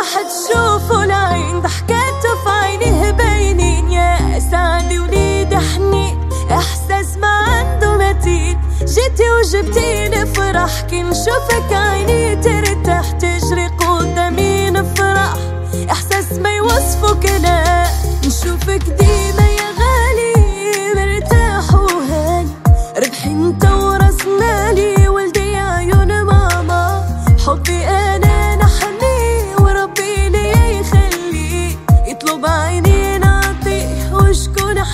واحد شوفه العين ضحكاته في عينيه باينين يا سعد وليد حنين إحساس ما عنده مثيل جيتي وجبتيني فرح كي نشوفك عيني ترتاح. تجري قدامي نفرح إحساس ما يوصفه كلام نشوفك ديما يا غالي مرتاح وهاني ربحي انت وراس مالي ولدي عيون ماما. حبي أنا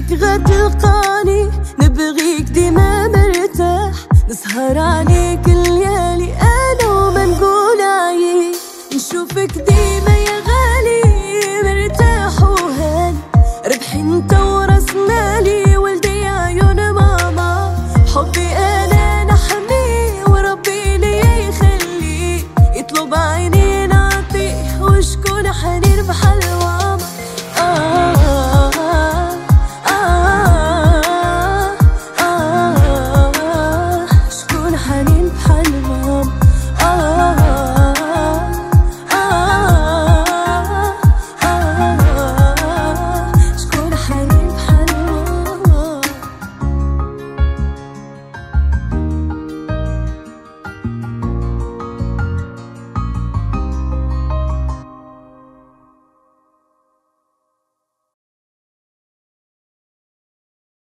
غيرك غير تلقاني. نبغيك ديما مرتاح. نسهر عليك الليالي أنا وما نقول عيب نشوفك ديما time.